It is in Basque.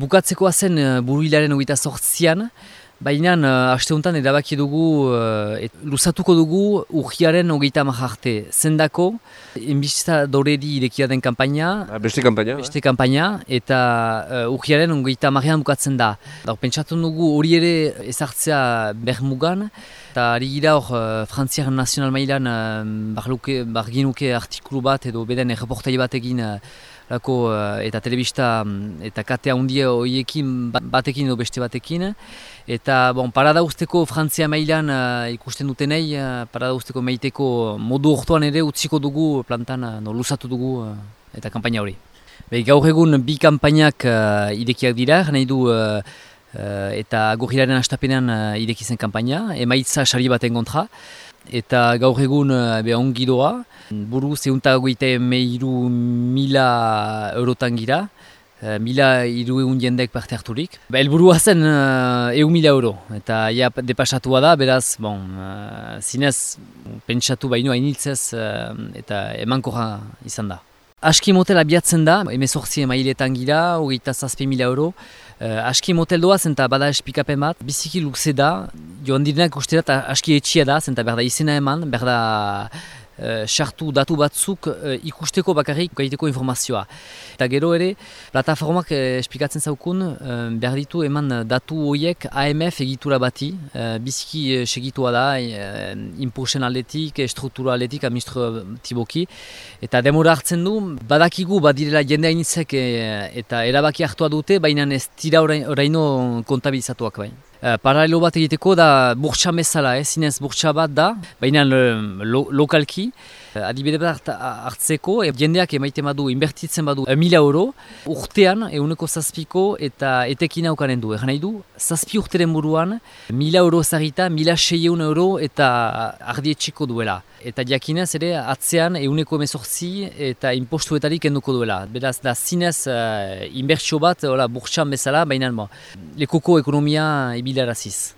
bukatzekoa zen uh, buruilaren hogeita sortzian, Baina, uh, aste honetan erabaki dugu, uh, et, luzatuko dugu urgiaren hogeita arte. Zendako, enbizta doreri irekia den kampaina. Ah, beste kampaina? Beste kampaina, eta uh, urgiaren hogeita marrean bukatzen da. Daur, pentsatu dugu hori ere ezartzea bermugan, eta ari gira hor uh, Frantziaren nazional mailan uh, barginuke artikulu bat edo beden erreportai bat egin uh, lako, uh, eta telebista eta katea hundie horiekin batekin edo beste batekin. Eta bon, parada usteko Frantzia mailan uh, ikusten dutenei, uh, parada usteko meiteko modu ortoan ere utziko dugu plantan uh, no, lusatu dugu uh, eta kampaina hori. Be, gaur egun bi kampainak uh, idekiak dira, nahi du uh, uh, eta gorrilaren astapenean uh, ideki zen kampaina, emaitza sari baten kontra. Eta gaur egun uh, be ongi doa, buru zeuntagoite meiru mila eurotan gira, Uh, mila iru egun jendek parte harturik. Ba, elburua zen uh, egun mila euro, eta ja depasatua da, beraz, bon, uh, zinez, pentsatu baino hainitzez uh, eta emankorra izan da. Aski motel abiatzen da, emezortzi emailetan gira, hogeita zazpi mila euro. Uh, aski motel doa zenta bada espikapen bat, biziki luxe da, joan direnak uste aski etxia da, zenta berda izena eman, berda sartu datu batzuk uh, ikusteko bakarrik gaiteko informazioa. Eta gero ere, plataformak uh, esplikatzen zaukun, uh, behar ditu eman datu horiek AMF egitura bati, uh, biziki uh, segitua da, uh, impulsen aldetik, struktura aldetik, administratiboki, eta demora hartzen du, badakigu badirela jende hainitzek eta erabaki hartua dute, baina ez tira oraino kontabilizatuak baina. Uh, paralelo bat egiteko da burtsa mesala, eh? zinez burtsa bat da, baina lo, lokalki. Uh, adibide bat hartzeko, e, jendeak emaite badu, inbertitzen badu, mila euro, urtean, eguneko zazpiko eta etekin haukanen du. Egan nahi du, zazpi urteren buruan, mila euro zarita, mila seieun euro eta ardietxiko duela. Eta jakinez ere, atzean eguneko emezortzi eta impostuetarik enduko duela. Beraz, da zinez uh, inbertsio bat, burtsan bezala, baina lekoko ekonomia ibilaraziz.